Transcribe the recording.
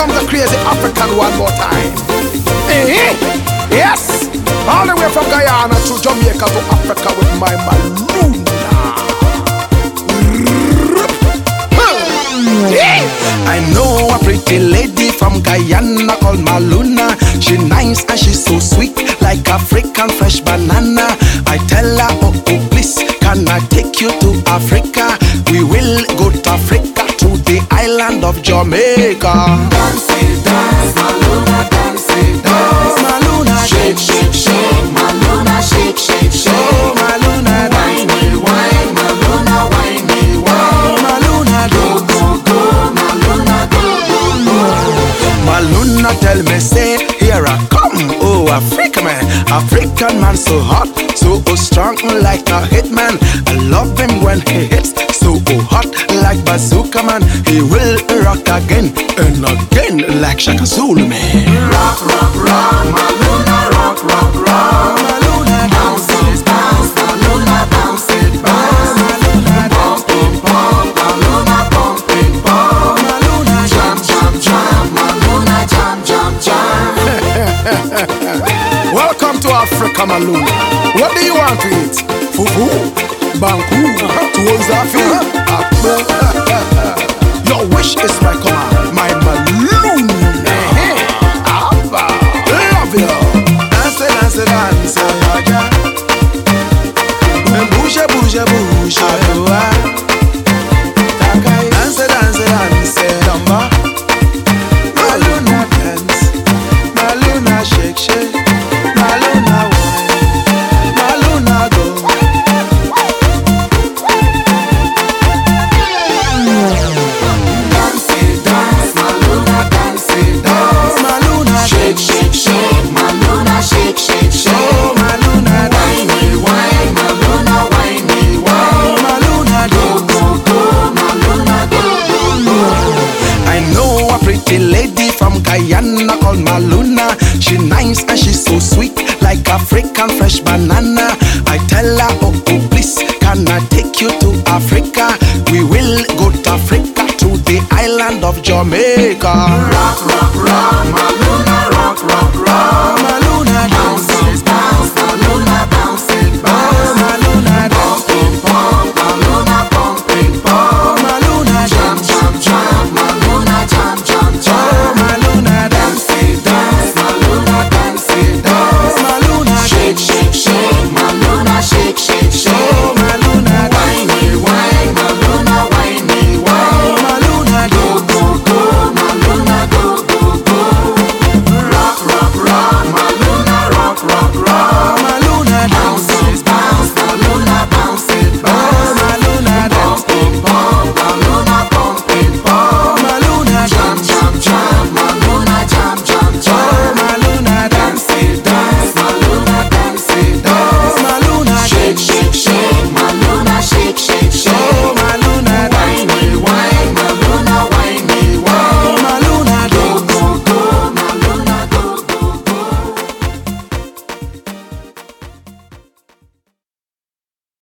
comes the crazy African one more time. Eh? Yes! All the way from Guyana to Jamaica to Africa with my balloon. I know a pretty lady from Guyana called Maluna. She nice and she's so sweet, like African fresh banana. I tell her, oh, oh please, can I take you to Africa? We will go to Africa to the island of Jamaica. Dance it, dance, Maluna, dance it, dance. Oh, Maluna, Shake, shake, shake, Maluna, shake, shake, shake. Oh, Maluna, Wine wine, Maluna, wine wine. Maluna, Go, go, go, Maluna, go, go, go. Maluna tell me say here I come oh Africa man African man so hot so strong like a hitman I love him when he hits oh, hot like bazooka man he will rock again and again like Shaka Zulu man Rock, rock, rock, Maluna, rock, rock, rock. Maluna Bounce it, bounce, Maluna, bounce it, bounce. Pump it, pump, Maluna, pump it, pump. Maluna Jam, jam, jam, Maluna, jam, jam, jam. Welcome to Africa, Maluna. What do you want to eat? Fufu, banku, Your wish is my command, my. Abba, love you. Guyana called Maluna. She nice and she's so sweet, like African fresh banana. I tell her, oh, oh please, can I take you to Africa? We will go to Africa to the island of Jamaica.